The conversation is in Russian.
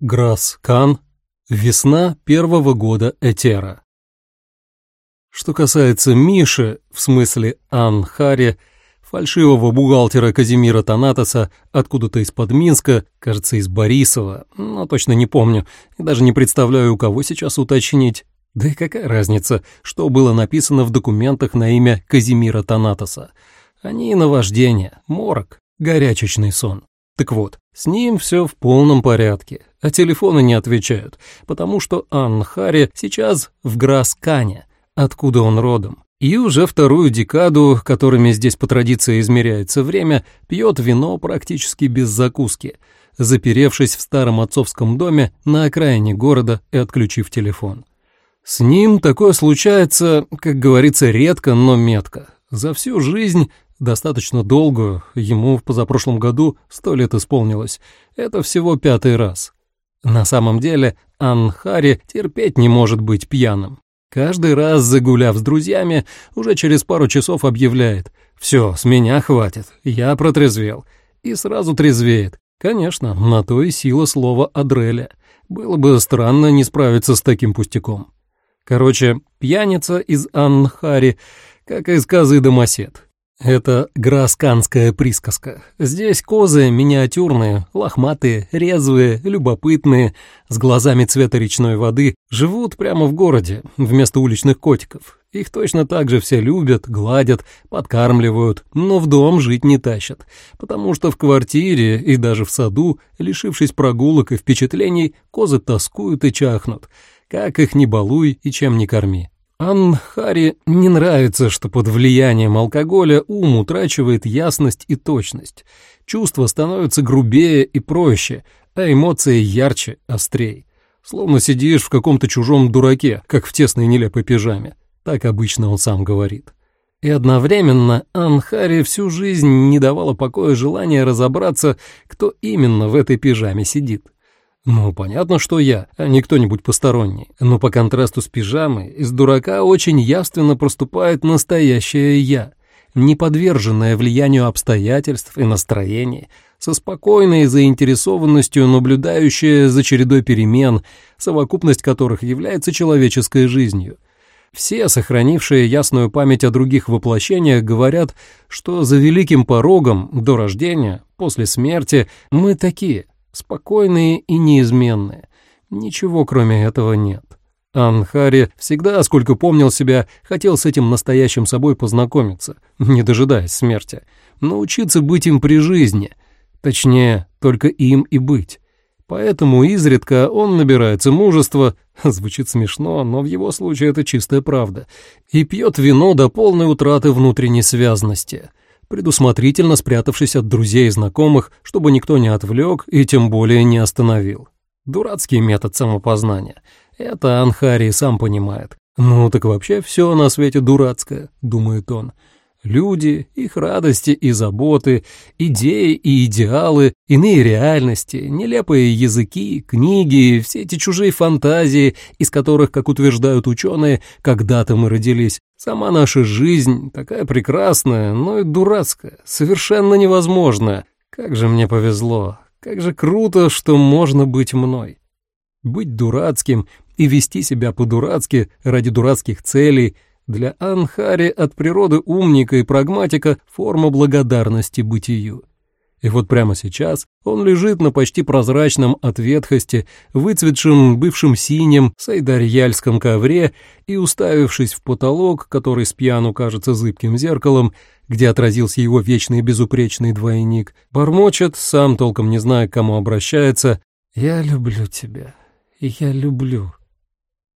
Грасс Кан. Весна первого года Этера. Что касается Миши, в смысле Ан Хари, фальшивого бухгалтера Казимира Танатоса откуда-то из-под Минска, кажется, из Борисова, но точно не помню, и даже не представляю, у кого сейчас уточнить. Да и какая разница, что было написано в документах на имя Казимира Танатоса. Они наваждение, морок, горячечный сон. Так вот, с ним все в полном порядке, а телефоны не отвечают, потому что Ан Хари сейчас в Граскане, откуда он родом. И уже вторую декаду, которыми здесь по традиции измеряется время, пьет вино практически без закуски, заперевшись в старом отцовском доме на окраине города и отключив телефон. С ним такое случается, как говорится, редко, но метко. За всю жизнь достаточно долгую, ему в позапрошлом году сто лет исполнилось, это всего пятый раз. На самом деле Анхари терпеть не может быть пьяным. Каждый раз, загуляв с друзьями, уже через пару часов объявляет «Все, с меня хватит, я протрезвел». И сразу трезвеет. Конечно, на то и сила слова «адреля». Было бы странно не справиться с таким пустяком. Короче, пьяница из Анхари, как из козы домосед. Это грасканская присказка. Здесь козы миниатюрные, лохматые, резвые, любопытные, с глазами цвета речной воды, живут прямо в городе, вместо уличных котиков. Их точно так же все любят, гладят, подкармливают, но в дом жить не тащат, потому что в квартире и даже в саду, лишившись прогулок и впечатлений, козы тоскуют и чахнут. Как их не балуй и чем не корми. Ан Хари не нравится, что под влиянием алкоголя ум утрачивает ясность и точность. Чувства становятся грубее и проще, а эмоции ярче, острей. Словно сидишь в каком-то чужом дураке, как в тесной нелепой пижаме. Так обычно он сам говорит. И одновременно Анхари всю жизнь не давала покоя желания разобраться, кто именно в этой пижаме сидит. Ну, понятно, что я, а не кто-нибудь посторонний. Но по контрасту с пижамой, из дурака очень явственно проступает настоящее «я», не подверженное влиянию обстоятельств и настроений, со спокойной заинтересованностью наблюдающее за чередой перемен, совокупность которых является человеческой жизнью. Все, сохранившие ясную память о других воплощениях, говорят, что за великим порогом до рождения, после смерти, мы такие, спокойные и неизменные. Ничего кроме этого нет. Анхари всегда, сколько помнил себя, хотел с этим настоящим собой познакомиться, не дожидаясь смерти, научиться быть им при жизни, точнее, только им и быть. Поэтому изредка он набирается мужества, звучит смешно, но в его случае это чистая правда, и пьет вино до полной утраты внутренней связности — предусмотрительно спрятавшись от друзей и знакомых, чтобы никто не отвлек и тем более не остановил. Дурацкий метод самопознания. Это Анхари сам понимает. Ну так вообще все на свете дурацкое, думает он. Люди, их радости и заботы, идеи и идеалы, иные реальности, нелепые языки, книги, все эти чужие фантазии, из которых, как утверждают ученые, когда-то мы родились. Сама наша жизнь такая прекрасная, но и дурацкая, совершенно невозможная. Как же мне повезло, как же круто, что можно быть мной. Быть дурацким и вести себя по-дурацки ради дурацких целей — для Анхари от природы умника и прагматика форма благодарности бытию. И вот прямо сейчас он лежит на почти прозрачном от ветхости, выцветшем бывшем синем сайдарьяльском ковре и, уставившись в потолок, который с пьяну кажется зыбким зеркалом, где отразился его вечный безупречный двойник, бормочет, сам толком не зная, к кому обращается, «Я люблю тебя, я люблю».